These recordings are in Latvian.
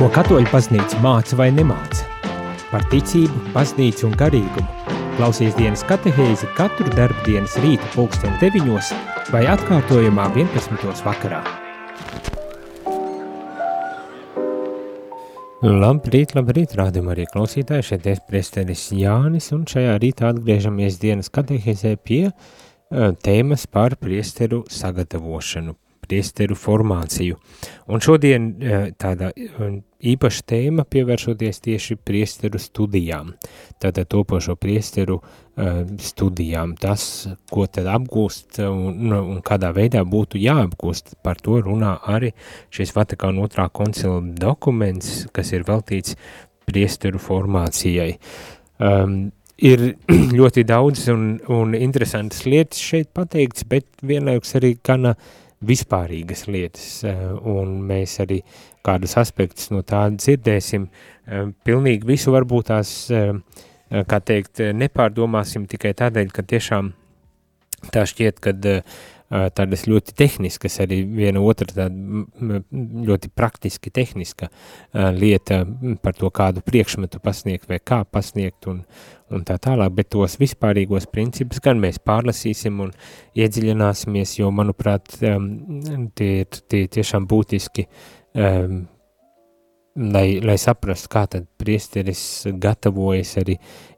Ko katoļu baznīca māca vai nemāca? Par ticību, baznīcu un garīgumu. Klausies dienas katehēzi katru darbdienas rīta pulksten 9 vai atkārtojumā 11. vakarā. Labrīt, labrīt, rādījumā arī klausītāji, šeit ir priesteris Jānis, un šajā rītā atgriežamies dienas katehēzē pie uh, tēmas par priesteru sagatavošanu, priesteru formāciju. Un šodien eh, tāda eh, īpaša tēma pievēršoties tieši priesteru studijām, tātad topošo priesteru uh, studijām, tas, ko tad apgūst un, un kādā veidā būtu jāapgūst, par to runā arī šis Vatikāna otrā koncila dokuments, kas ir veltīts priesteru formācijai. Um, ir ļoti daudz un, un interesantas lietas šeit pateikts, bet vienlaikus arī gana uh, vispārīgas lietas, eh, un mēs arī kādus aspektus no tā dzirdēsim. Eh, pilnīgi visu varbūt tās, eh, kā teikt, nepārdomāsim tikai tādēļ, ka tiešām tā šķiet, kad tādas ļoti tehniskas, arī viena otra tāda ļoti praktiski tehniska lieta par to, kādu priekšmetu pasniegt vai kā pasniegt un, un tā tālāk, bet tos vispārīgos principus gan mēs pārlasīsim un iedziļināsimies, jo, manuprāt, tie ir tie tiešām būtiski, um, lai, lai saprastu, kā tad priesteris gatavojas arī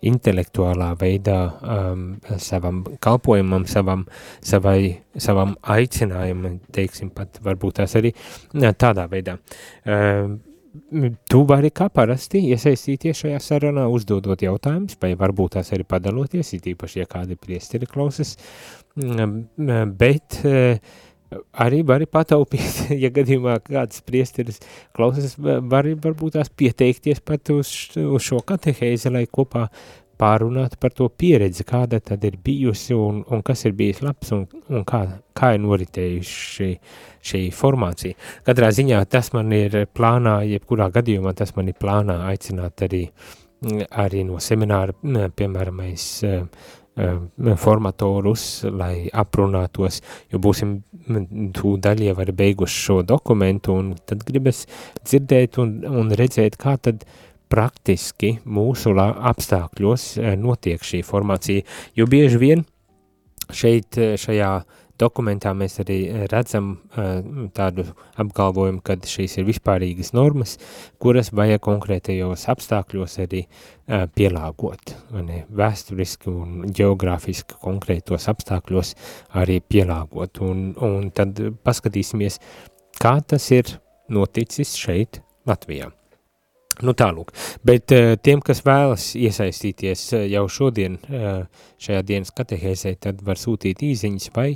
intelektuālā veidā um, savam kalpojumam, savam, savai, savam aicinājumam, teiksim pat, varbūt tās arī tādā veidā. Um, tu vari kā parasti iesaistīties šajā sarunā, uzdodot jautājumus, vai varbūt tās arī padaloties, it īpaši, ja kādi priesteri klausas, bet arī vari pataupīt, ja gadījumā kāds priesteris klausas, vari varbūt tās pieteikties pat uz, uz šo katehēzi, lai kopā pārunāt par to pieredzi, kāda tad ir bijusi un, un kas ir bijis labs un, un kā, kā ir noritējuši šī, šī formācija. Katrā ziņā tas man ir plānā, jebkurā gadījumā tas man ir plānā aicināt arī, arī no semināra, piemēram, es formatorus, lai aprunātos, jo būsim tūdaļ jau arī beiguši šo dokumentu, un tad gribas dzirdēt un, un redzēt, kā tad uh, praktiski mūsu apstākļos eh, notiek šī formācija, jo bieži vien šeit eh, šajā dokumentā mēs arī redzam uh, tādu apgalvojumu, ka šīs ir vispārīgas normas, kuras vajag konkrētajos apstākļos arī pielāgot, ne, vēsturiski un geogrāfiski konkrētos apstākļos arī pielāgot, un, un tad paskatīsimies, kā tas ir noticis šeit Latvijā. Nu tālūk, bet uh, tiem, kas vēlas iesaistīties uh, jau šodien uh, šajā dienas katehēzē, tad var sūtīt īziņas vai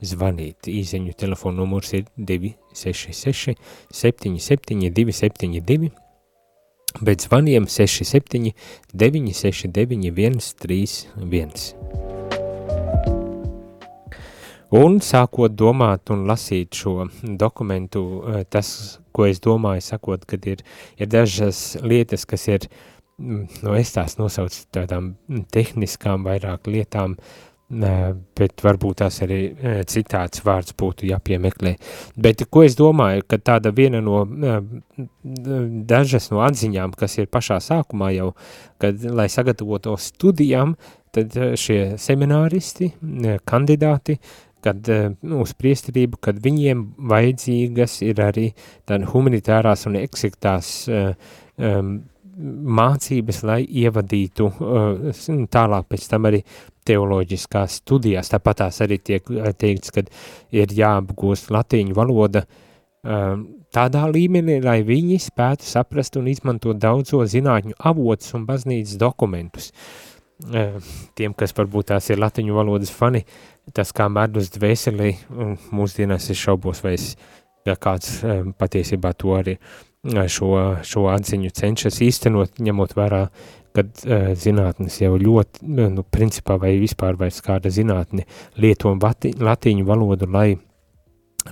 zvanīt. Īziņu telefonu numurs ir 266 77 272, bet zvaniem 67 969 131. Un sākot domāt un lasīt šo dokumentu, eh, tas, ko es domāju, sakot, kad ir, ir dažas lietas, kas ir, mm, nu es tās nosaucu tādām tehniskām vairāk lietām, eh, bet varbūt tās arī eh, citāds vārds būtu jāpiemeklē. Bet ko es domāju, ka tāda viena no, dažas no atziņām, kas ir pašā sākumā jau, kad, lai sagatavotos studijām, tad šie semināristi, kandidāti, kad nu, uz priesterību, kad viņiem vajadzīgas ir arī tāda humanitārās un eksektās um, mācības, lai ievadītu uh, tālāk pēc tam arī teoloģiskās studijās. Tāpat tās arī tiek teikts, ka ir jāapgūst latīņu valoda uh, tādā līmenī, lai viņi spētu saprast un izmantot daudzo zinātņu avotus un baznīcas dokumentus. Uh, tiem, kas varbūt tās ir latiņu valodas fani, tas kā medus dvēselī, un mūsdienās es šaubos, vai es, ja kāds patiesībā to arī šo, šo atziņu cenšas īstenot, ņemot vērā, kad zinātnes jau ļoti, nu, principā vai vispār vairs kāda zinātne lieto lati, latīņu valodu, lai,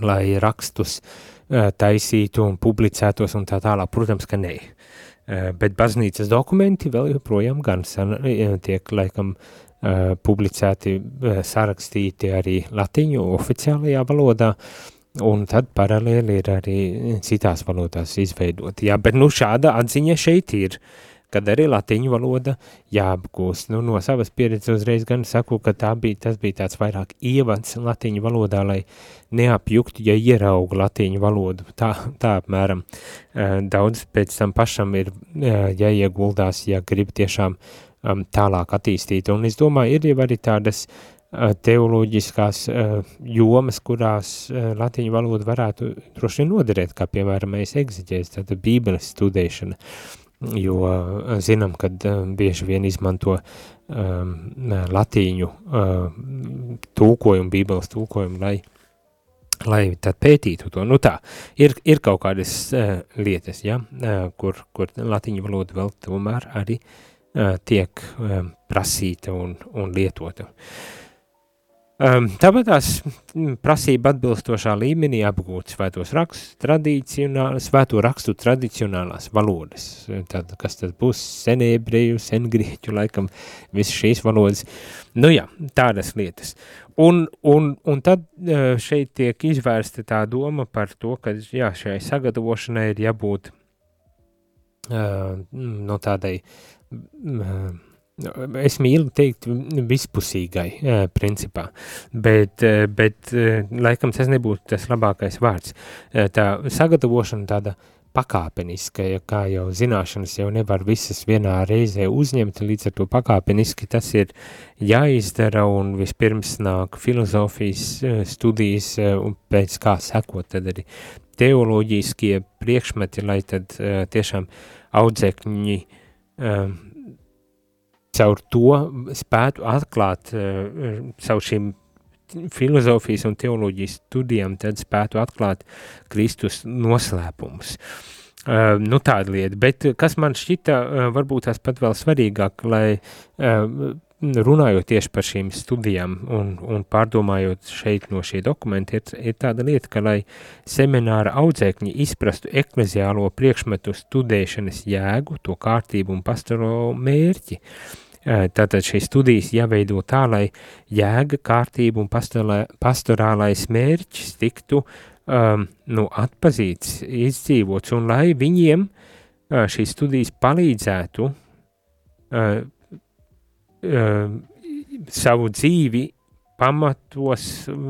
lai rakstus taisītu un publicētos un tā tālāk. Protams, ka nē. Uh, bet baznīcas dokumenti vēl joprojām gan san, tiek laikam uh, publicēti, uh, sarakstīti arī latiņu oficiālajā valodā, un tad paralēli ir arī citās valodās izveidot. Jā, bet nu šāda atziņa šeit ir, kad arī latiņu valoda jāapgūst. Nu, no savas pieredzes uzreiz gan saku, ka tā bija, tas bija tāds vairāk ievads latiņu valodā, lai neapjuktu, ja ieraugu latiņu valodu. Tā, tā apmēram daudz pēc tam pašam ir jāieguldās, ja grib tiešām um, tālāk attīstīt. Un es domāju, ir jau arī tādas teoloģiskās jomas, kurās latiņu valoda varētu droši vien noderēt, kā piemēram mēs egziģēs, tāda bībeles studēšana. Uh, jo eh, zinām, ka eh, bieži vien izmanto um, latīņu uh, tulkojumu, bībeles tulkojumu, lai, lai tad pētītu to. Nu tā, ir, ir kaut kādas uh, lietas, ja, uh, kur, kur latīņu valoda vēl tomēr arī uh, tiek uh, prasīta un, un lietota. Uh, Um, tāpat tās prasība atbilstošā līmenī apgūt svētos rakstu tradicionālas, svēto rakstu tradicionālās valodas. Tad, kas tad būs senēbrieju, sengrieķu, laikam, visas šīs valodas. Nu jā, tādas lietas. Un, un, un tad šeit tiek izvērsta tā doma par to, ka jā, šai sagatavošanai ir jābūt uh, no tādai uh, Es mīlu teikt vispusīgai, principā, bet, bet laikam tas nebūtu tas labākais vārds. Tā sagatavošana tāda pakāpeniska, ja kā jau zināšanas jau nevar visas vienā reizē uzņemt, līdz ar to pakāpeniski tas ir jāizdara un vispirms nāk filozofijas studijas un pēc kā sekot tad arī teoloģiskie priekšmeti, lai tad tiešām audzekņi caur to spētu atklāt uh, savu šīm filozofijas un teoloģijas studijām, tad spētu atklāt Kristus noslēpumus. Uh, nu tāda lieta, bet kas man šķita uh, varbūt tās pat vēl svarīgāk, lai uh, runājot tieši par šīm studijām un, un pārdomājot šeit no šie dokumenti, ir, ir tāda lieta, ka lai semināra audzēkņi izprastu ekleziālo priekšmetu studēšanas jēgu, to kārtību un pastaro mērķi, Tātad šīs studijas jāveido tā, lai jēga, kārtība un pastorālais mērķis tiktu um, nu, atpazīts, izdzīvots, un lai viņiem uh, šīs studijas palīdzētu uh, uh, savu dzīvi pamatos,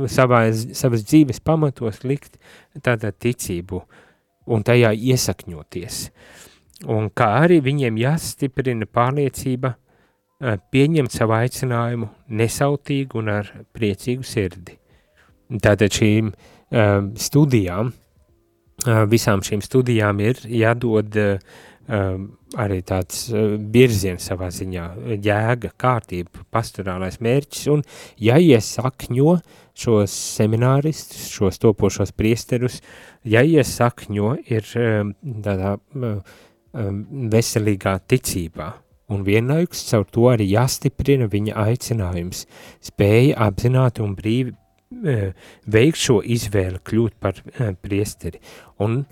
savā, savas dzīves pamatos likt tādā ticību un tajā iesakņoties. Un kā arī viņiem jāstiprina pārliecība pieņemt savu aicinājumu nesautīgi un ar priecīgu sirdi. Tātad šīm studijām, visām šīm studijām ir jādod arī tāds virziens savā ziņā, jēga, kārtība, pastorālais mērķis un jāiesakņo šos semināristus, šos topošos priesterus, jāiesakņo ir tādā veselīgā ticībā, un vienlaikus caur to arī jāstiprina viņa aicinājums, spēja apzināti un brīvi e, veikt šo izvēli, kļūt par e, priesteri. Un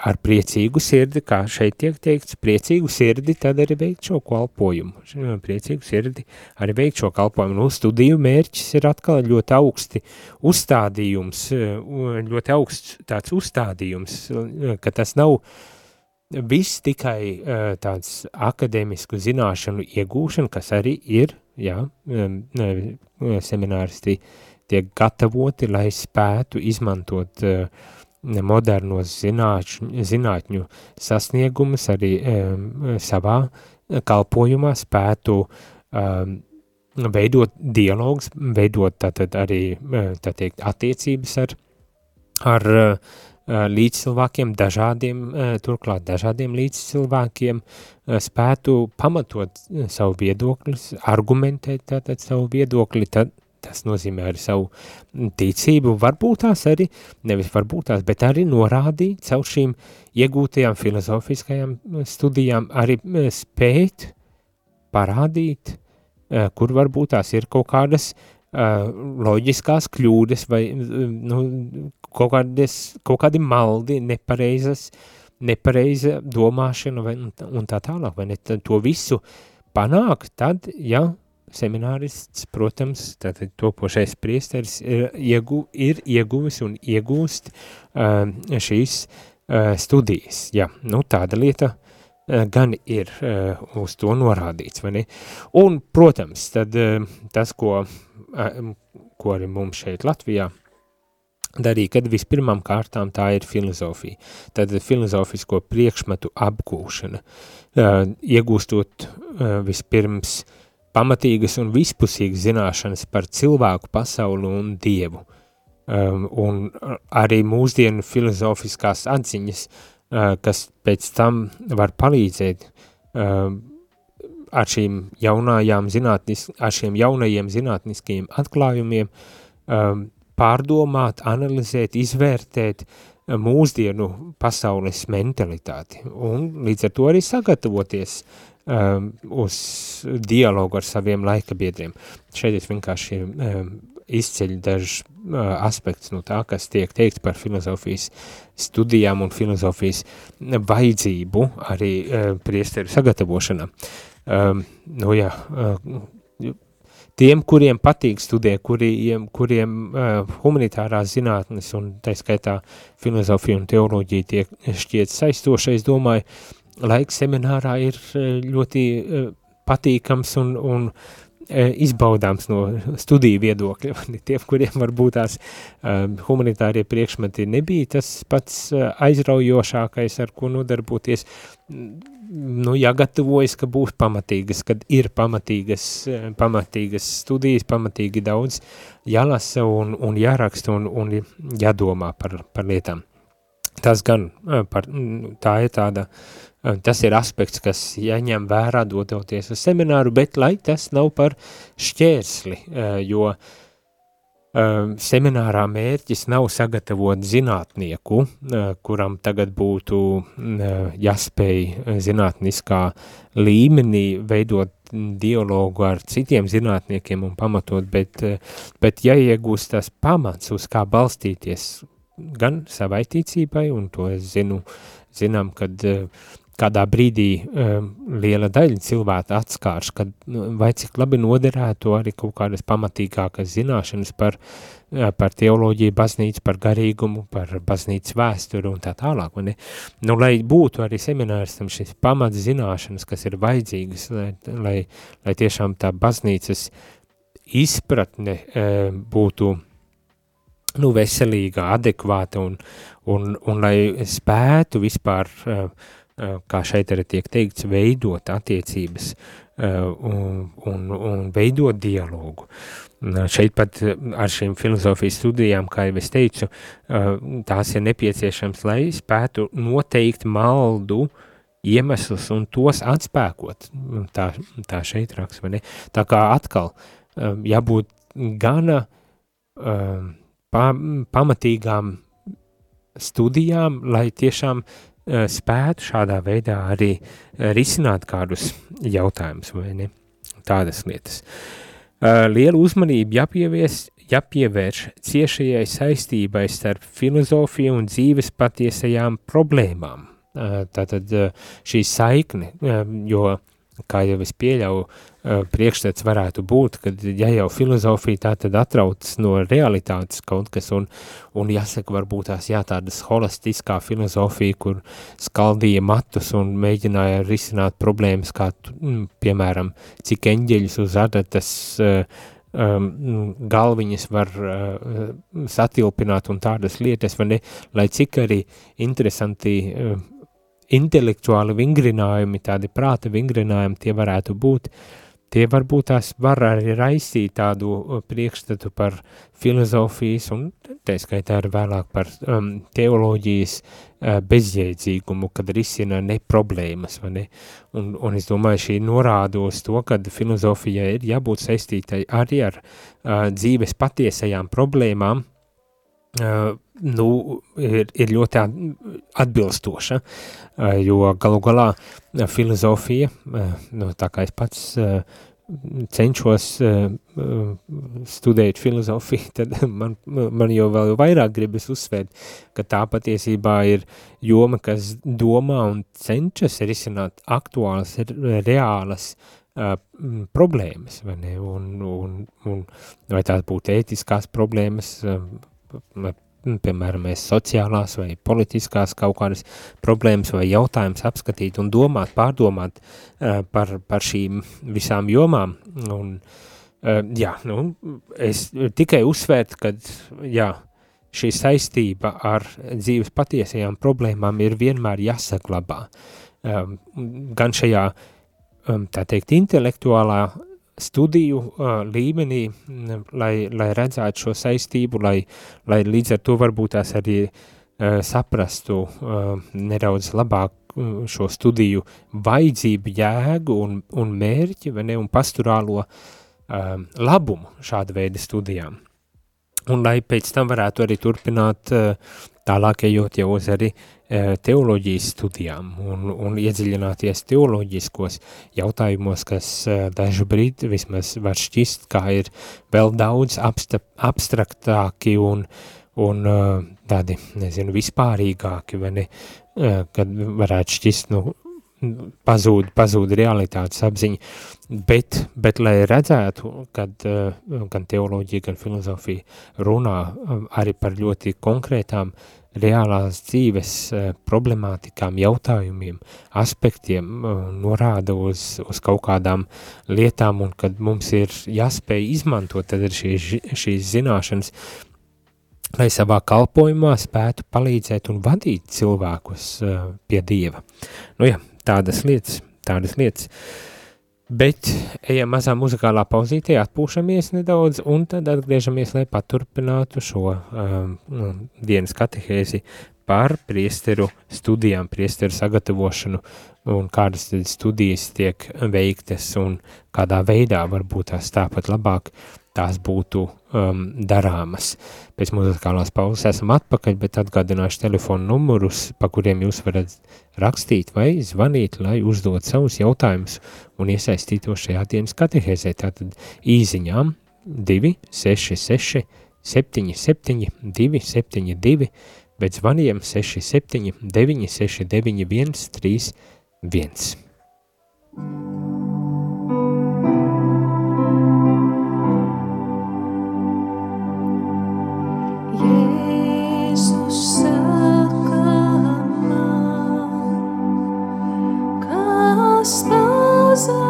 ar priecīgu sirdi, kā šeit tiek teikts, priecīgu sirdi, tad arī veikt šo kalpojumu. Priecīgu sirdi arī veikt šo kalpojumu. Nu, studiju mērķis ir atkal ļoti augsti uzstādījums, e, ļoti augsts tāds uzstādījums, ka tas nav uh, viss tikai tāds akadēmisku zināšanu iegūšana, kas arī ir, jā, semināristi tiek gatavoti, lai spētu izmantot modernos zinātņu, zinātņu sasniegumus arī savā kalpojumā, spētu veidot dialogs, veidot tātad arī, tā teikt, attiecības ar, ar uh, līdzcilvēkiem, dažādiem, turklāt dažādiem līdzcilvēkiem, spētu pamatot savu viedokli, argumentēt tātad savu viedokli, tad tas nozīmē arī savu ticību, varbūt tās arī, nevis varbūt tās, bet arī norādīt caur šīm iegūtajām filozofiskajām studijām, arī spēt parādīt, kur varbūt tās ir kaut kādas uh, loģiskās kļūdas vai nu, kaut, kādes, kaut kādi maldi, nepareizas, nepareiza domāšana vai, un, un tā tālāk, vai ne, to visu panāk tad, ja seminārists, protams, tātad topošais priesteris ir, iegu, ir ieguvis un iegūst uh, šīs uh, studijas. Jā, nu tāda lieta uh, gan ir uh, uz to norādīts, vai ne? Un, protams, tad uh, tas, ko, ko arī mums šeit Latvijā darīja, kad vispirmām kārtām tā ir filozofija. Tad filozofisko priekšmetu apgūšana, iegūstot vispirms pamatīgas un vispusīgas zināšanas par cilvēku, pasauli un dievu. Um, un arī mūsdienu filozofiskās atziņas, uh, kas pēc tam var palīdzēt ar šīm jaunajām zinātnis, ar šiem jaunajiem zinātniskajiem atklājumiem um, pārdomāt, analizēt, izvērtēt mūsdienu pasaules mentalitāti un līdz ar to arī sagatavoties um, uz dialogu ar saviem laikabiedriem. Šeit es vienkārši um, izceļu dažus uh, aspektus no tā, kas tiek teikts par filozofijas studijām un filozofijas vajadzību arī uh, priesteru sagatavošanā. Nu jā, uh, tiem, kuriem patīk studēt, kuriem, kuriem uh, humanitārās zinātnes un tā skaitā filozofija un teoloģija tiek šķiet saistošais, domāju, laiks seminārā ir ļoti e, patīkams un, un izbaudāms no studiju viedokļa. Tiem, kuriem varbūt tās humanitārie priekšmeti nebija tas pats aizraujošākais, ar ko nodarboties, nu, jāgatavojas, ka būs pamatīgas, kad ir pamatīgas, pamatīgas studijas, pamatīgi daudz jālasa un, un jāraksta un, un jādomā par, par lietām. Tas gan, par, tā ir tāda uh, Tas ir aspekts, kas jāņem vērā dodoties uz semināru, bet lai tas nav par šķērsli, jo seminārā mērķis nav sagatavot zinātnieku, kuram tagad būtu jāspēj zinātniskā līmenī veidot dialogu ar citiem zinātniekiem un pamatot, bet, bet jāiegūst tas pamats, uz kā balstīties gan savai ticībai, un to es zinu, zinām, kad kādā brīdī um, liela daļa cilvēku atskārš, kad nu, vai cik labi noderētu arī kaut kādas pamatīgākas zināšanas par, uh, par teoloģiju, baznīcu, par garīgumu, par baznīcas vēsturi un tā tālāk. Ne? Nu, lai būtu arī semināristam šis pamats zināšanas, kas ir vajadzīgas, lai, lai, lai tiešām tā baznīcas izpratne uh, būtu nu, veselīga, adekvāta un, un, un lai spētu vispār uh, Eh, kā šeit arī tiek teikts, veidot attiecības eh, un, un, un veidot dialogu. Šeit pat eh, ar šīm filozofijas studijām, kā jau es teicu, tās ir nepieciešams, lai spētu noteikt maldu iemeslus un tos atspēkot. Tā, tā šeit raksta, vai ne? Tā kā atkal jābūt gana pa, pamatīgām studijām, lai tiešām Eh, spētu šādā veidā arī eh, risināt kādus jautājumus vai ne, tādas lietas. Eh, liela uzmanība jāpievies, jāpievērš ciešajai saistībai starp filozofiju un dzīves patiesajām problēmām. Tātad šī saikne, jo, kā jau es pieļauju, priekšstats varētu būt, kad ja jau filozofija tā tad atrautas no realitātes kaut kas, un, un jāsaka, varbūt tās jā, tādas holistiskā filozofija, kur skaldīja matus un mēģināja risināt problēmas, kā, mm, piemēram, cik eņģeļus uz adatas uh, um, galviņas var uh, satilpināt un tādas lietas, vai ne, lai cik arī interesanti uh, intelektuāli vingrinājumi, tādi prāta vingrinājumi tie varētu būt, uh, Tie varbūt tās var arī raisīt tādu uh, priekšstatu par filozofijas un, tā skaitā arī vēlāk par um, teoloģijas uh, bezjēdzīgumu, kad risina ne problēmas, vai ne? Un, un es domāju, šī norāda uz to, ka filozofija ir jābūt saistītai arī ar uh, dzīves patiesajām problēmām, uh, nu, ir, ir ļoti atbilstoša, jo galu galā filozofija, nu, tā kā es pats cenšos studēt filozofiju, tad man, man jau vēl vairāk gribas uzsvērt, ka tā patiesībā ir joma, kas domā un cenšas risināt aktuālas, reālas problēmas, vai ne, un, un, un vai tās būtu ētiskās problēmas, piemēram, mēs sociālās vai politiskās kaut kādas problēmas vai jautājumus apskatīt un domāt, pārdomāt uh, par, par šīm visām jomām. Un, uh, jā, nu, es tikai uzsvērt, ka, jā, šī saistība ar dzīves patiesajām problēmām ir vienmēr jāsaglabā. Um, gan šajā, um, tā teikt, intelektuālā studiju uh, līmenī, lai, lai redzētu šo saistību, lai, lai līdz ar to varbūt tās arī uh, saprastu uh, nedaudz labāk uh, šo studiju vajadzību, jēgu un, un mērķi, vai ne, un pasturālo uh, labumu šāda veida studijām. Un lai pēc tam varētu arī turpināt eh, tālāk ejot jau uz arī eh, teoloģijas studijām un, un iedziļināties teoloģiskos jautājumos, kas eh, dažu brīdi vismaz var šķist, kā ir vēl daudz absta, abstraktāki un, un tādi, nezinu, vispārīgāki, vai ne, kad varētu šķist, nu, pazūd, pazūd realitātes apziņa, bet, bet lai redzētu, kad uh, gan teoloģija, gan filozofija runā arī par ļoti konkrētām reālās dzīves uh, problemātikām, jautājumiem, aspektiem, uh, norāda uz, uz kaut kādām lietām, un kad mums ir jāspēj izmantot tad ir šīs, šīs zināšanas, lai savā kalpojumā spētu palīdzēt un vadīt cilvēkus uh, pie Dieva. Nu jā, tādas lietas, tādas lietas. Bet ejam mazā muzikālā pauzītē, atpūšamies nedaudz un tad atgriežamies, lai paturpinātu šo um, dienas katehēzi par priesteru studijām, priesteru sagatavošanu un kādas studijas tiek veiktas un kādā veidā varbūt tās tāpat labāk tās būtu um, darāmas. Pēc muzikālās pauzes esam atpakaļ, bet atgādināšu telefonu numurus, pa kuriem jūs varat rakstīt vai zvanīt, lai uzdot savus jautājumus un iesaistītos šajā dienas katehēzē. Tātad īziņām 266 77 272, bet zvaniem 67 969 131. Valstībā,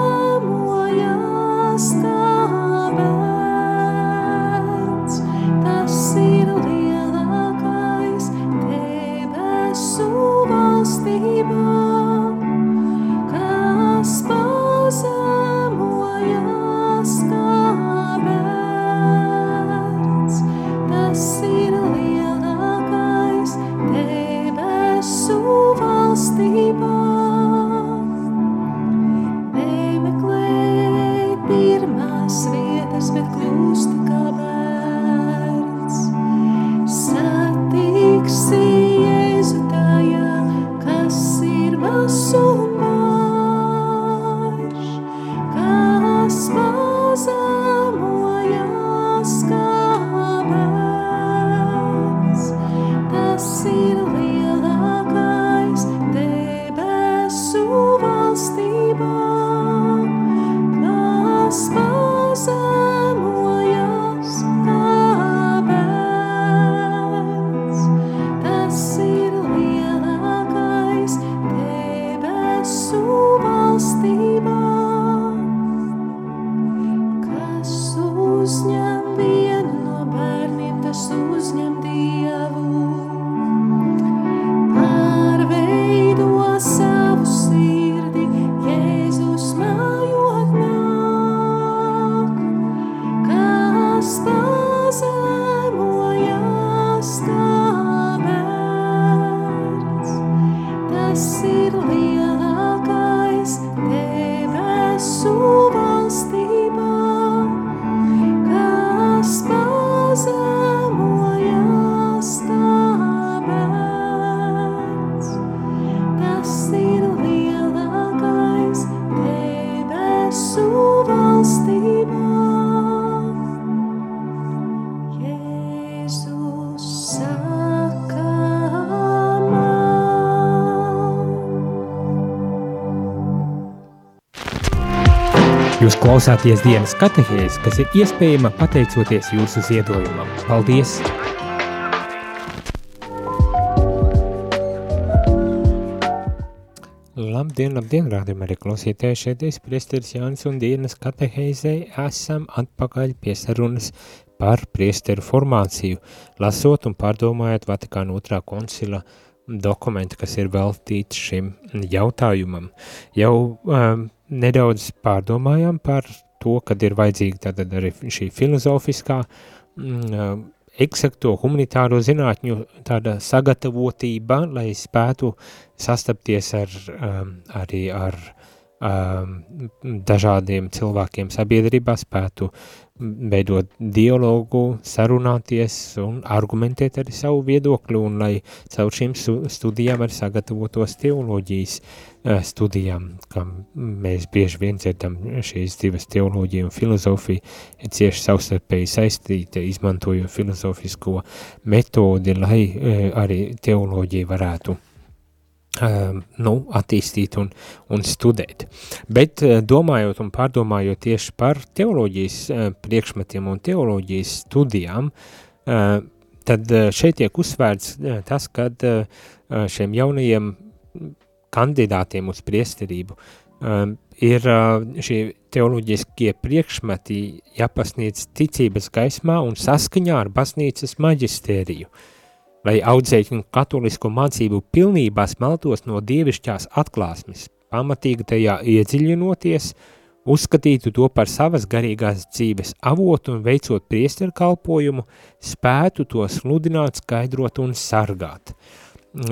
debesu valstībā. Jēzus saka man. Jūs klausāties dienas katehēs, kas ir iespējama pateicoties jūsu ziedojumam. Paldies! Labdien, labdien, rādījumā arī klausītāji šeit es priesteris Jānis un dienas katehēzē esam atpakaļ pie sarunas par priesteru formāciju, lasot un pārdomājot Vatikāna otrā koncila dokumentu, kas ir veltīts šim jautājumam. Jau um, nedaudz pārdomājām par to, kad ir vajadzīga tātad arī šī filozofiskā, mm, eksakto humanitāro zinātņu tāda sagatavotība, lai spētu sastapties ar, um, arī ar um, dažādiem cilvēkiem sabiedrībā, spētu veidot dialogu, sarunāties un argumentēt arī savu viedokli, un lai caur šīm studijām arī sagatavotos teoloģijas uh, studijām, kam mēs bieži vien dzirdam šīs divas teoloģija un filozofija ir cieši savstarpēji saistīta, izmantojot filozofisko metodi, lai uh, arī teoloģija varētu nu, attīstīt un, un studēt. Bet eh, domājot un pārdomājot tieši par teoloģijas eh, priekšmetiem un teoloģijas studijām, eh, tad šeit tiek uzsvērts tas, ka šiem jaunajiem kandidātiem uz priesterību ir šie teoloģiskie priekšmeti jāpasniedz ticības gaismā un saskaņā ar baznīcas maģistēriju. Uh, lai audzēkņu katolisko mācību pilnībā smeltos no dievišķās atklāsmes, pamatīgi tajā iedziļinoties, uzskatītu to par savas garīgās dzīves avotu un veicot priesteru kalpojumu, spētu to sludināt, skaidrot un sargāt.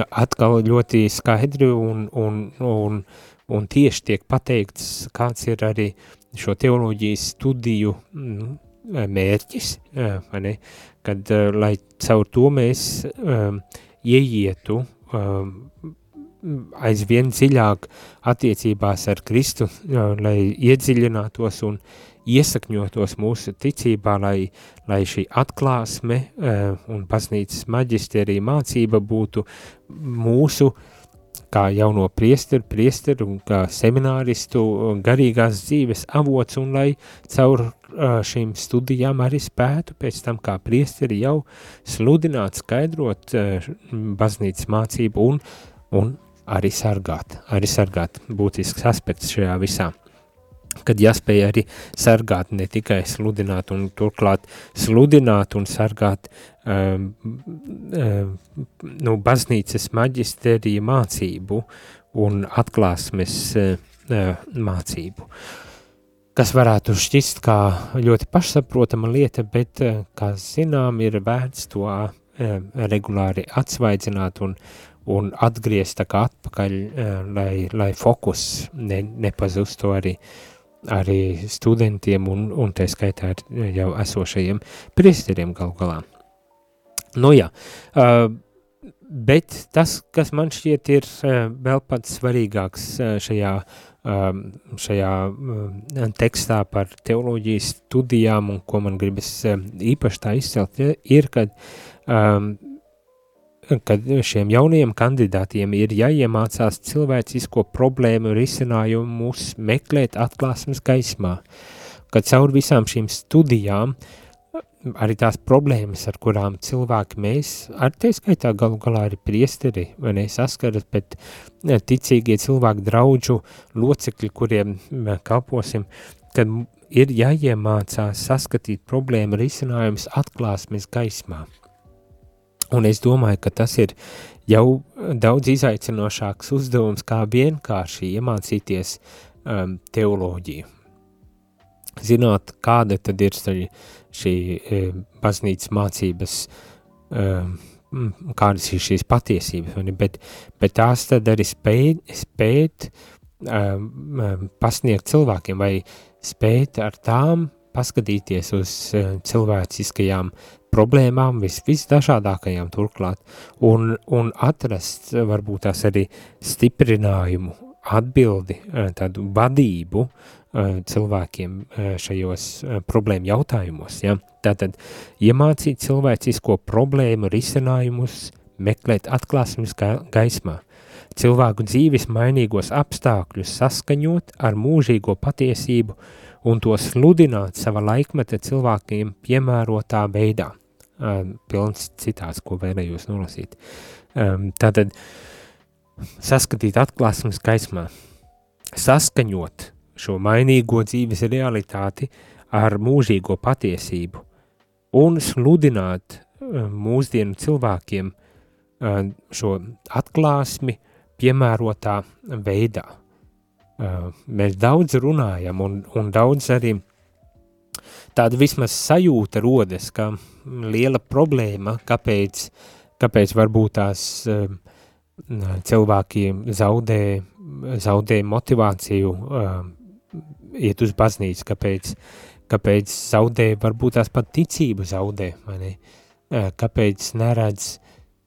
Atkal ļoti skaidri un, un, un, un tieši tiek pateikts, kāds ir arī šo teoloģijas studiju nu, mērķis, ne, kad, lai caur to mēs um, ieietu um, aizvien dziļāk attiecībās ar Kristu, lai iedziļinātos un iesakņotos mūsu ticībā, lai, lai šī atklāsme uh, un baznīcas maģisterija mācība būtu mūsu kā jauno priesteru, priesteru un kā semināristu garīgās dzīves avots un lai caur šīm studijām arī spētu pēc tam kā priesteri jau sludināt, skaidrot baznīcas mācību un, un arī sargāt, arī sargāt būtisks aspekts šajā visā kad jāspēj arī sargāt, ne tikai sludināt un turklāt sludināt un sargāt um, um, nu, baznīcas maģisterija mācību un atklāsmes uh, mācību. Uh, kas varētu šķist kā ļoti pašsaprotama lieta, bet, kā zinām, ir vērts to eh, regulāri atsvaidzināt un, un atgriezt tā kā atpakaļ, eh, lai, lai fokus ne, nepazustu arī, arī studentiem un, un tā skaitā jau esošajiem priesteriem gal galā. Nu jā, uh, bet tas, kas man šķiet ir uh, vēl pats svarīgāks uh, šajā Um, šajā um, tekstā par teoloģijas studijām un ko man gribas um, īpaši tā izcelt, ir, kad, kad šiem jaunajiem kandidātiem ir jāiemācās cilvēcisko problēmu risinājumus meklēt atklāsmes gaismā, kad caur visām šīm studijām arī tās problēmas, ar kurām cilvēki mēs, ar te skaitā galu galā arī priesteri, vai ne, saskaras, bet ticīgie cilvēki draudžu locekļi, kuriem kalposim, kad ir jāiemācās saskatīt problēmu risinājums atklāsmes gaismā. Un es domāju, ka tas ir jau daudz izaicinošāks uzdevums, kā vienkārši iemācīties um, teoloģiju. Zināt, kāda tad ir šī e, baznīcas mācības, e, kādas ir šīs patiesības, bet, bet tās tad arī spēt, spēt e, pasniegt cilvēkiem vai spēt ar tām paskatīties uz cilvēciskajām problēmām, vis, visdažādākajām turklāt, un, un atrast varbūt tās arī stiprinājumu, atbildi, tādu vadību Eh, cilvēkiem eh, šajos problēmu jautājumos. Ja? Tātad iemācīt cilvēcisko problēmu risinājumus, meklēt atklāsmes gaismā. cilvēku dzīves mainīgos apstākļus saskaņot ar mūžīgo patiesību un to sludināt sava laikmeta cilvēkiem piemērotā veidā. Um, pilns citāts, ko vēlējos nolasīt. Um, tātad saskatīt atklāsmes gaismā, saskaņot šo mainīgo dzīves realitāti ar mūžīgo patiesību un sludināt uh, mūsdienu cilvēkiem uh, šo atklāsmi piemērotā veidā. Uh, mēs daudz runājam un, un daudz arī tāda vismaz sajūta rodas, ka liela problēma, kāpēc, kāpēc varbūt tās uh, cilvēki zaudē, zaudē motivāciju uh, iet uz baznīcu, kāpēc, kāpēc zaudē, varbūt tās pat ticību zaudē, vai ne? Uh, kāpēc neredz,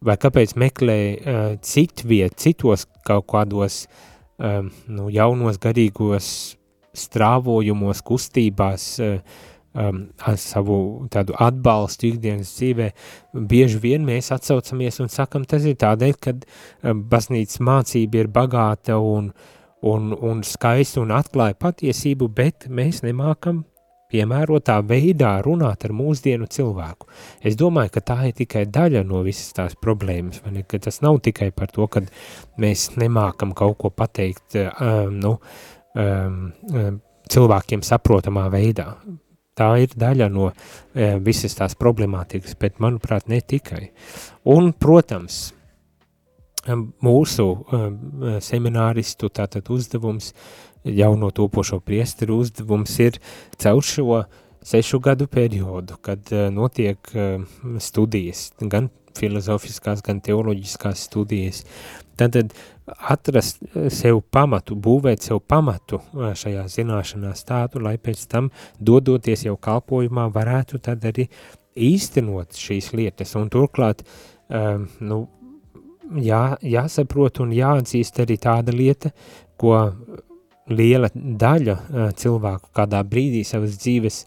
vai kāpēc meklē uh, citu vietu, citos kaut kādos um, nu, jaunos garīgos strāvojumos, kustībās, uh, um, savu tādu atbalstu ikdienas dzīvē, bieži vien mēs atsaucamies un sakam, tas ir tādēļ, ka um, baznīcas mācība ir bagāta un, un, un skaista un atklāja patiesību, bet mēs nemākam piemērotā veidā runāt ar mūsdienu cilvēku. Es domāju, ka tā ir tikai daļa no visas tās problēmas, vai ne, ka tas nav tikai par to, ka mēs nemākam kaut ko pateikt, um, nu, um, um, cilvēkiem saprotamā veidā tā ir daļa no e, visas tās problemātikas, bet manuprāt ne tikai. Un, protams, mūsu e, semināristu tātad uzdevums, jauno topošo priesteru uzdevums ir caur šo sešu gadu periodu, kad e, notiek e, studijas, gan filozofiskās, gan teoloģiskās studijas, tad atrast eh, sev pamatu, būvēt sev pamatu eh, šajā zināšanās tādu, lai pēc tam dodoties jau kalpojumā varētu tad arī īstenot šīs lietas. Un turklāt, um, nu, jā, jāsaprot un jāatzīst arī tāda lieta, ko liela daļa uh, cilvēku kādā brīdī savas dzīves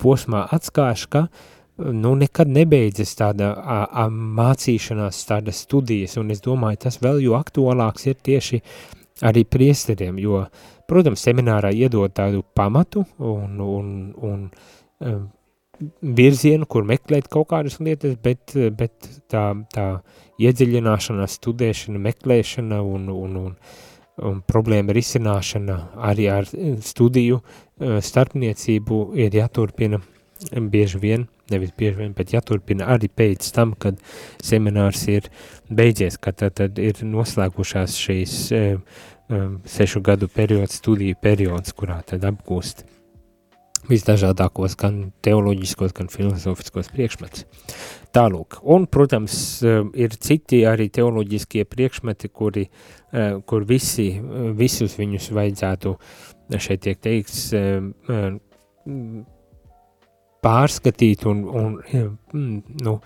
posmā atskāš, ka uh, nu, nekad nebeidzas tāda a, a, mācīšanās, tāda studijas, un es domāju, tas vēl jo aktuālāks ir tieši arī priesteriem, jo, protams, seminārā iedod tādu pamatu un, un, un um, virzienu, kur meklēt kaut kādas lietas, bet, bet tā, tā iedziļināšanās, studēšana, meklēšana un, un, un, un problēma risināšana arī ar studiju starpniecību ir jāturpina bieži vien, nevis bieži vien, bet jāturpina arī pēc tam, kad seminārs ir beidzies, kad tad, tad ir noslēgušās šīs um, sešu gadu periods, studiju periods, kurā tad apgūst visdažādākos gan teoloģiskos, gan filozofiskos priekšmetus. Tālūk, un, protams, ir citi arī teoloģiskie priekšmeti, kuri, kur visi, visus viņus vajadzētu, šeit tiek teikts, pārskatīt un, un mm, nu,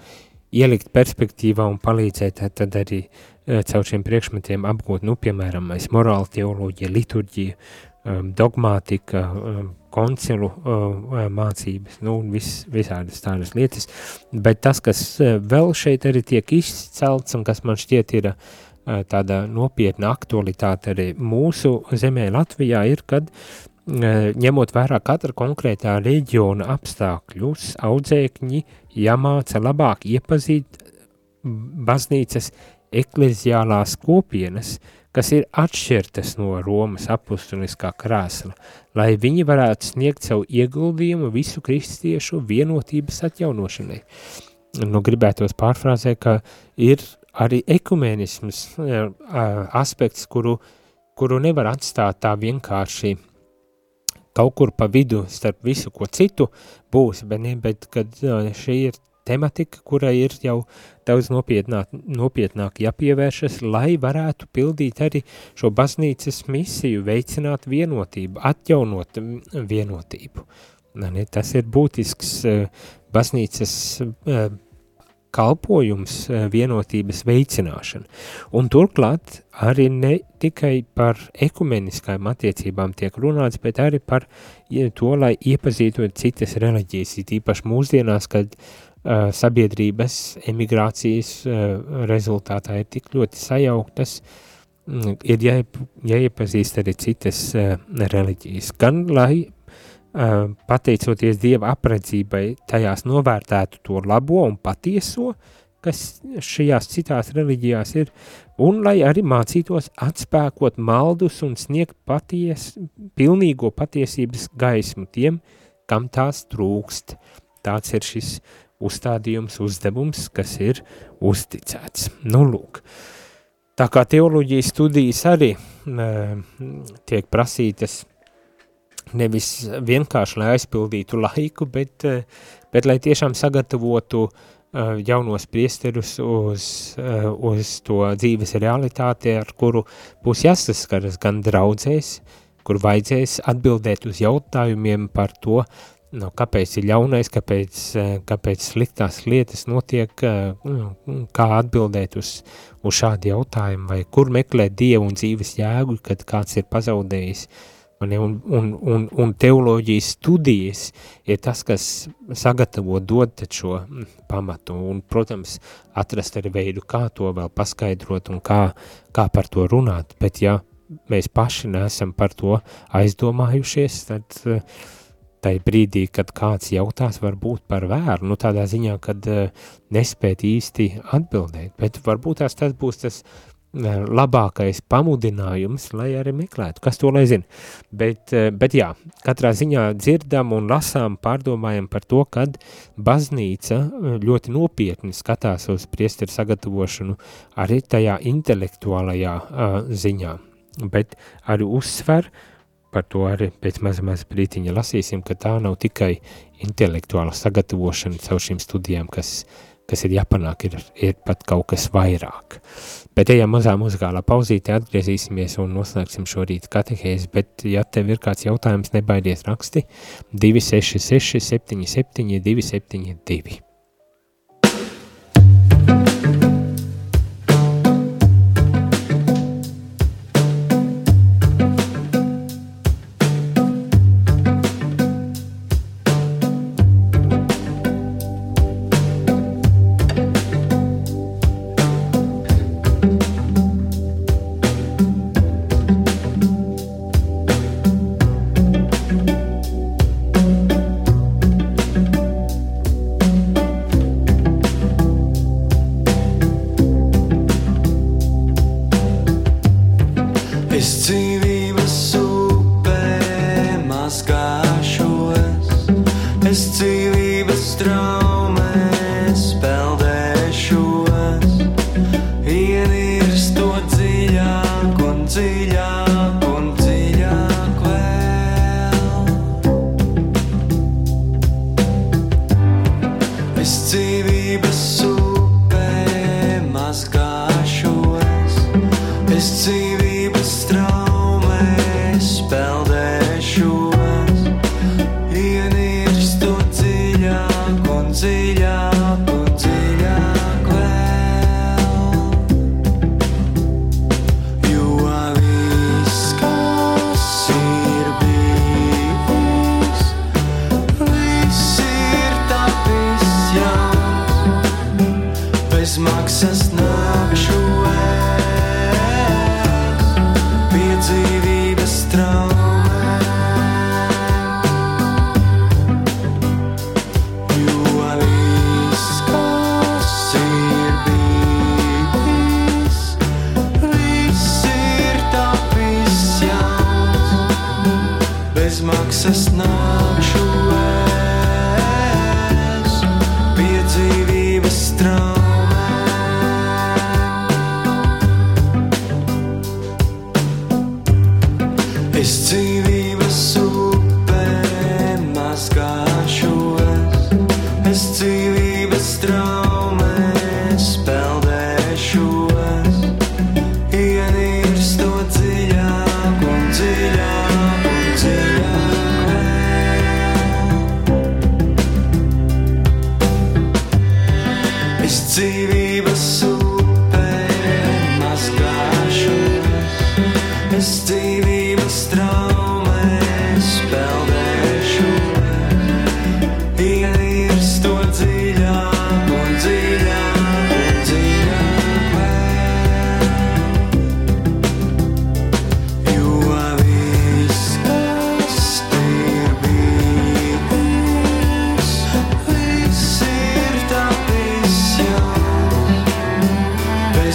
ielikt perspektīvā un palīdzēt tad arī eh, caur šiem priekšmetiem apgūt, nu, piemēram, morāla teoloģija, liturģija, um, dogmātika, um, koncilu um, mācības, nu, vis, visādas tādas lietas, bet tas, kas eh, vēl šeit arī tiek izcelts un kas man šķiet ir tāda nopietna aktualitāte arī mūsu zemē Latvijā ir, kad ņemot vērā katra konkrētā reģiona apstākļus, audzēkņi jāmāca labāk iepazīt baznīcas ekleziālās kopienas, kas ir atšķirtas no Romas apustuliskā krēsla, lai viņi varētu sniegt savu ieguldījumu visu kristiešu vienotības atjaunošanai. Nu, gribētos pārfrāzēt, ka ir arī ekumēnisms aspekts, kuru, kuru nevar atstāt tā vienkārši uh, kaut kur pa vidu starp visu, ko citu būs, bet, ne, bet kad šī ir tematika, kurai ir jau daudz nopietnāk, nopietnāk jāpievēršas, lai varētu pildīt arī šo baznīcas misiju, veicināt vienotību, atjaunot vienotību. Ne, tas ir būtisks baznīcas kalpojums eh, vienotības veicināšana. Un turklāt arī ne tikai par ekumeniskajām attiecībām tiek runāts, bet arī par to, lai iepazītu citas reliģijas, it īpaši mūsdienās, kad uh, sabiedrības emigrācijas uh, rezultātā ir tik ļoti sajauktas, mm, ir jā, jāiepazīst arī citas uh, reliģijas, gan lai pateicoties Dieva apredzībai, tajās novērtētu to labo un patieso, kas šajās citās reliģijās ir, un lai arī mācītos atspēkot maldus un sniegt paties, pilnīgo patiesības gaismu tiem, kam tās trūkst. Tāds ir šis uzstādījums, uzdevums, kas ir uzticēts. Nu, lūk, tā kā teoloģijas studijas arī uh, tiek prasītas nevis vienkārši, lai aizpildītu laiku, bet, uh, bet lai tiešām sagatavotu uh, jaunos priesterus uz, uh, uz to dzīves realitāti, ar kuru būs jāsaskaras gan draudzēs, kur vajadzēs atbildēt uz jautājumiem par to, nu, kāpēc ir ļaunais, kāpēc, eh, kāpēc sliktās lietas notiek, eh, kā atbildēt uz, uz šādu jautājumu, vai kur meklēt dievu un dzīves jēgu, kad kāds ir pazaudējis. Un, un, un, un teoloģijas studijas ir tas, kas sagatavo dod šo pamatu un, protams, atrast arī veidu, kā to vēl paskaidrot un kā, kā par to runāt, bet ja mēs paši neesam par to aizdomājušies, tad uh, tai brīdī, kad kāds jautās, varbūt par vēru, nu tādā ziņā, kad uh, nespēt īsti atbildēt, bet varbūt tās tas būs tas labākais pamudinājums, lai arī meklētu, kas to lai zina. Bet, uh, bet jā, katrā ziņā dzirdam un lasām, pārdomājam par to, kad baznīca ļoti nopietni skatās uz priesteru sagatavošanu arī tajā intelektuālajā uh, ziņā, bet arī uzsver, uh, par to arī pēc maza, maza brītiņa lasīsim, ka tā nav tikai intelektuāla sagatavošana caur šīm studijām, kas, kas ir jāpanāk, ir, ir pat kaut kas vairāk. Bet ejam mazā muzikālā pauzīte, atgriezīsimies un noslēgsim šorīt katehēzi, bet ja tev ir kāds jautājums, nebaidies raksti 266 77 272.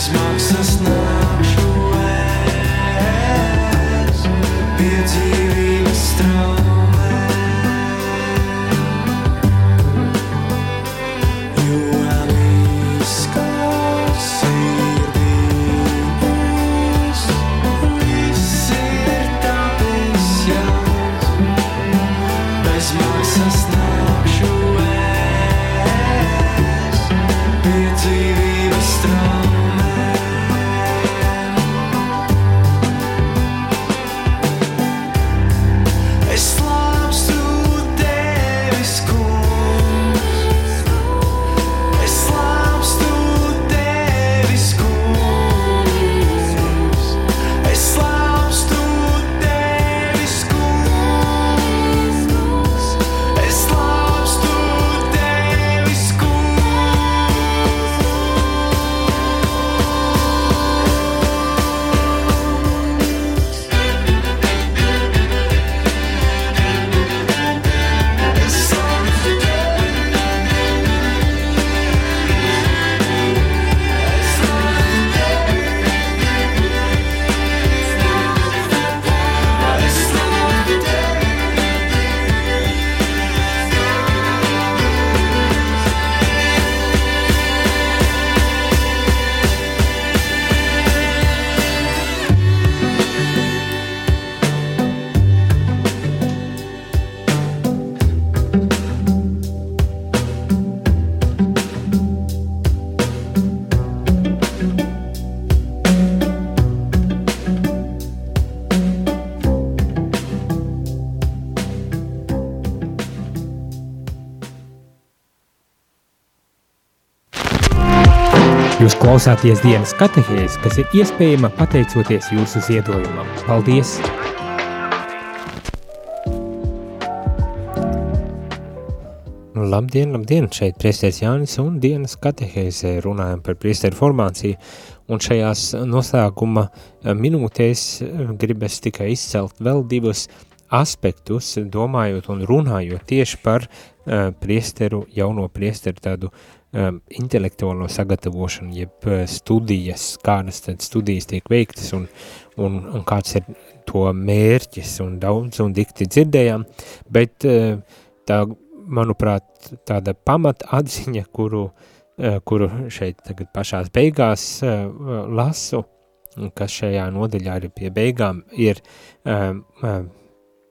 maksas nāk. Klausāties dienas katehēs, kas ir iespējama pateicoties jūsu ziedojumam. Paldies! Labdien, labdien! Šeit priesteris Jānis un dienas katehēzē runājam par priesteru formāciju. Un šajās noslēguma minūtēs gribas tikai izcelt vēl divus aspektus, domājot un runājot tieši par uh, priesteru, jauno priesteru tādu um, intelektuālo sagatavošanu, jeb uh, studijas, kādas tad studijas tiek veiktas un, un, un kāds ir to mērķis un daudz un dikti dzirdējām, bet uh, tā, manuprāt, tāda pamata atziņa, kuru, uh, kuru šeit tagad pašās beigās uh, lasu, kas šajā nodaļā ir pie beigām, ir um, uh,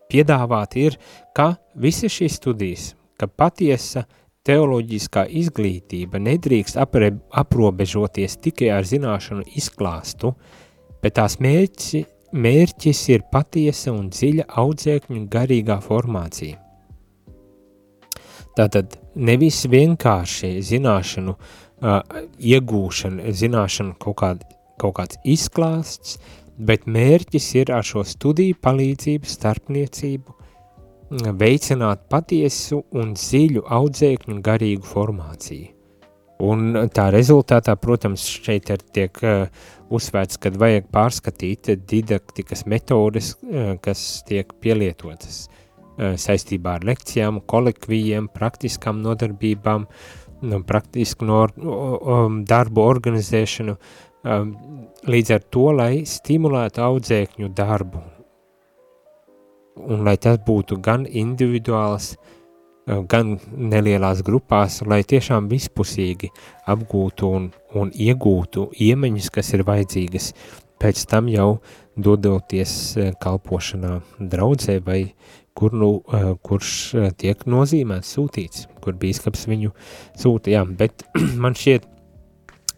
piedāvāt ir, ka visas šīs studijas, ka patiesa teoloģiskā izglītība nedrīkst apre, aprobežoties tikai ar zināšanu izklāstu, bet tās mērķi, mērķis ir patiesa un dziļa audzēkņu garīgā formācija. Tātad nevis vienkārši zināšanu uh, iegūšana, zināšanu kaut, kād, kaut kāds izklāsts, bet mērķis ir ar šo studiju palīdzību, starpniecību, veicināt patiesu un dziļu audzēkņu garīgu formāciju. Un tā rezultātā, protams, šeit ir tiek uh, uzsvērts, ka vajag pārskatīt didaktikas metodes, uh, kas tiek pielietotas uh, saistībā ar lekcijām, kolekvijiem, praktiskām nodarbībām, nu, praktisku no, um, darbu organizēšanu, um, līdz ar to, lai stimulētu audzēkņu darbu un lai tas būtu gan individuāls, uh, gan nelielās grupās, lai tiešām vispusīgi apgūtu un, un iegūtu iemaņas, kas ir vajadzīgas, pēc tam jau dodoties uh, kalpošanā draudzē vai kur nu, uh, kurš tiek nozīmēts, sūtīts, kur bīskaps viņu sūta, jā, bet man šķiet,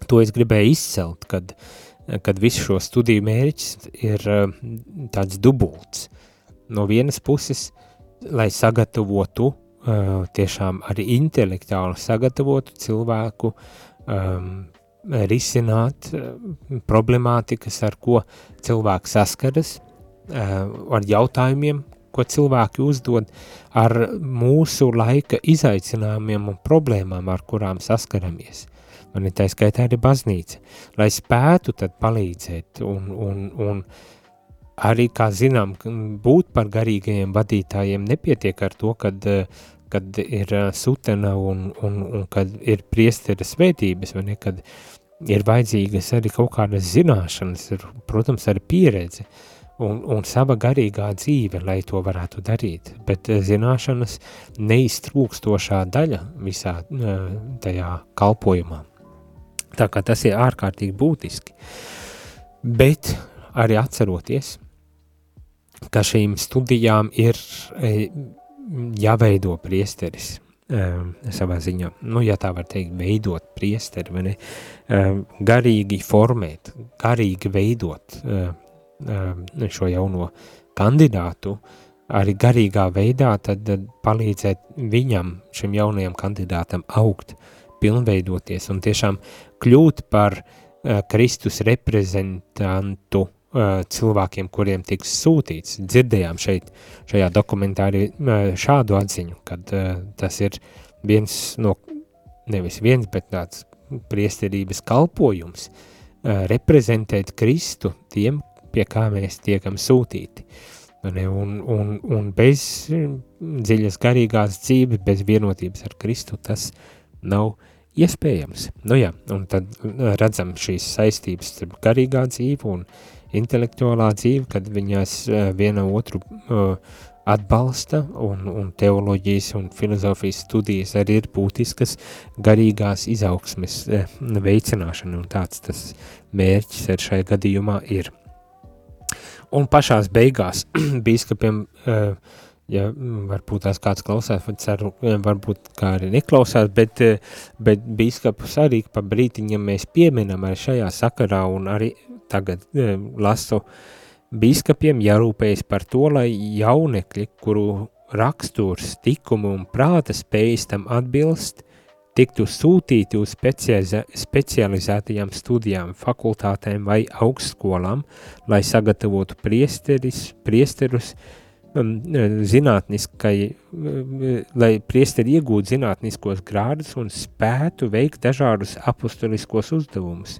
to es gribēju izcelt, kad uh, kad visu šo studiju mērķis ir eh, tāds dubults. No vienas puses, lai sagatavotu, eh, tiešām arī intelektuāli sagatavotu cilvēku um, risināt eh, problemātikas, ar ko cilvēks saskaras, ar jautājumiem, ko cilvēki uzdod, ar mūsu laika izaicinājumiem un problēmām, ar kurām saskaramies. Man ir tā skaitā arī baznīca, lai spētu tad palīdzēt un, un, un arī, kā zinām, būt par garīgajiem vadītājiem nepietiek ar to, kad, kad ir sutena un, un, un kad ir priestera svētības, vai ne, kad ir vajadzīgas arī kaut kādas zināšanas, ir, protams, arī pieredze, un, un sava garīgā dzīve, lai to varētu darīt, bet zināšanas neiztrūkstošā daļa visā tajā kalpojumā. Tā kā tas ir ārkārtīgi būtiski. Bet arī atceroties, ka šīm studijām ir e, jāveido priesteris e, savā ziņā, nu, ja tā var teikt, veidot priesteri, vai ne, e, garīgi formēt, garīgi veidot šo jauno kandidātu, arī garīgā veidā tad palīdzēt viņam, šim jaunajam kandidātam augt, pilnveidoties un tiešām kļūt par Kristus reprezentantu uh, cilvēkiem, kuriem tiks sūtīts. Dzirdējām šeit, šajā dokumentārī uh, šādu atziņu, kad uh, tas ir viens no, nevis viens, bet tāds priesterības kalpojums, uh, reprezentēt Kristu tiem, pie kā mēs tiekam sūtīti. Un, un, un bez dziļas garīgās dzīves, bez vienotības ar Kristu, tas nav iespējams. Nu jā, un tad uh, redzam šīs saistības starp garīgā dzīve un intelektuālā dzīve, kad viņās uh, viena otru uh, atbalsta un, un teoloģijas un filozofijas studijas arī ir būtiskas garīgās izaugsmes uh, veicināšana un tāds tas mērķis ar šai gadījumā ir. Un pašās beigās bīskapiem ja varbūt tās kāds klausās, vai ceru, varbūt kā arī neklausās, bet, eh, bet bīskapus arī pa brītiņam mēs pieminam arī šajā sakarā un arī tagad eh, lasu bīskapiem jārūpējas par to, lai jaunekļi, kuru raksturs, tikumu un prāta spējas tam atbilst, tiktu sūtīti uz specializētajām studijām, fakultātēm vai augstskolām, lai sagatavotu priesteris, priesterus um, zinātniskai, lai priesteri iegūtu zinātniskos grādus un spētu veikt dažādus apustuliskos uzdevumus.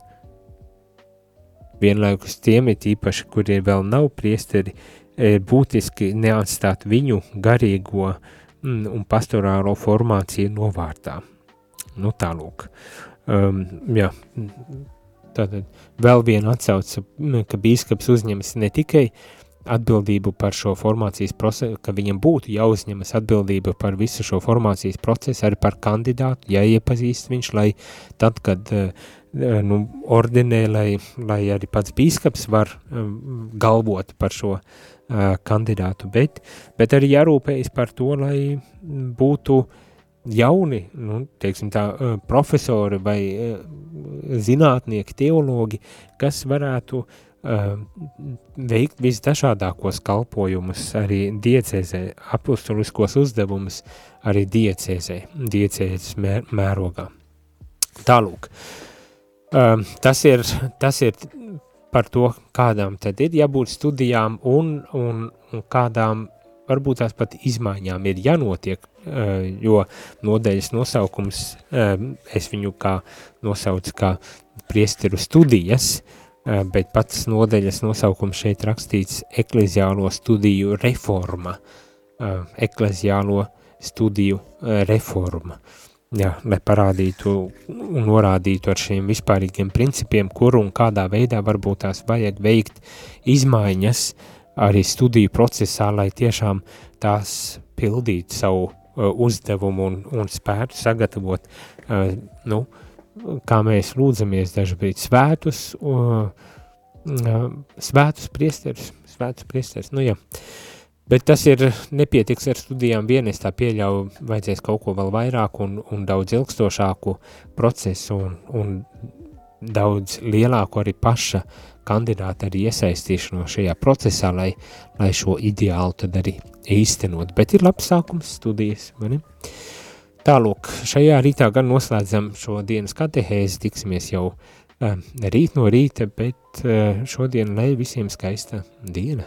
Vienlaikus tiem ir īpaši, kuriem vēl nav priesteri, ir būtiski neatstāt viņu garīgo mm, un pastorālo formāciju novārtā. Nu, tālūk. Um, jā, tātad vēl viena atsauce, ka bīskaps uzņemas ne tikai atbildību par šo formācijas procesu, ka viņam būtu jāuzņemas atbildība par visu šo formācijas procesu, arī par kandidātu, jāiepazīst viņš, lai tad, kad uh, nu, ordinē, lai, lai arī pats bīskaps var um, galvot par šo uh, kandidātu, bet, bet arī jārūpējas par to, lai būtu uh, jauni, nu, teiksim tā, profesori vai zinātnieki, teologi, kas varētu uh, veikt visdažādākos kalpojumus arī diecēzē, apustuliskos uzdevumus arī diecēzē, diecēzes mēr, mērogā. Tālūk, uh, tas, ir, tas ir par to, kādām tad ir jābūt studijām un, un, un kādām varbūt tās pat izmaiņām ir jānotiek, eh, jo nodeļas nosaukums, eh, es viņu kā nosaucu kā priesteru studijas, bet pats nodeļas nosaukums šeit rakstīts ekleziālo studiju reforma, ekleziālo studiju reforma. Jā, lai parādītu un norādītu ar šiem vispārīgiem principiem, kur un kādā veidā varbūt tās vajag veikt izmaiņas arī studiju procesā, lai tiešām tās pildītu savu uh, uzdevumu un, un spētu sagatavot, uh, nu, kā mēs lūdzamies dažbrīd svētus, uh, svētus priesterus, svētus priesterus, nu jā. Bet tas ir nepietiks ar studijām vien, es tā pieļauju, vajadzēs kaut ko vēl vairāk un, un daudz ilgstošāku procesu un, un daudz lielāku arī paša kandidāta arī iesaistīšanos šajā procesā, lai, lai šo ideālu tad arī īstenot. Bet ir labs sākums studijas, vai ne? Tālūk, šajā rītā gan noslēdzam šo dienas katehēzi, tiksimies jau uh, rīt no rīta, bet uh, šodien lai visiem skaista diena.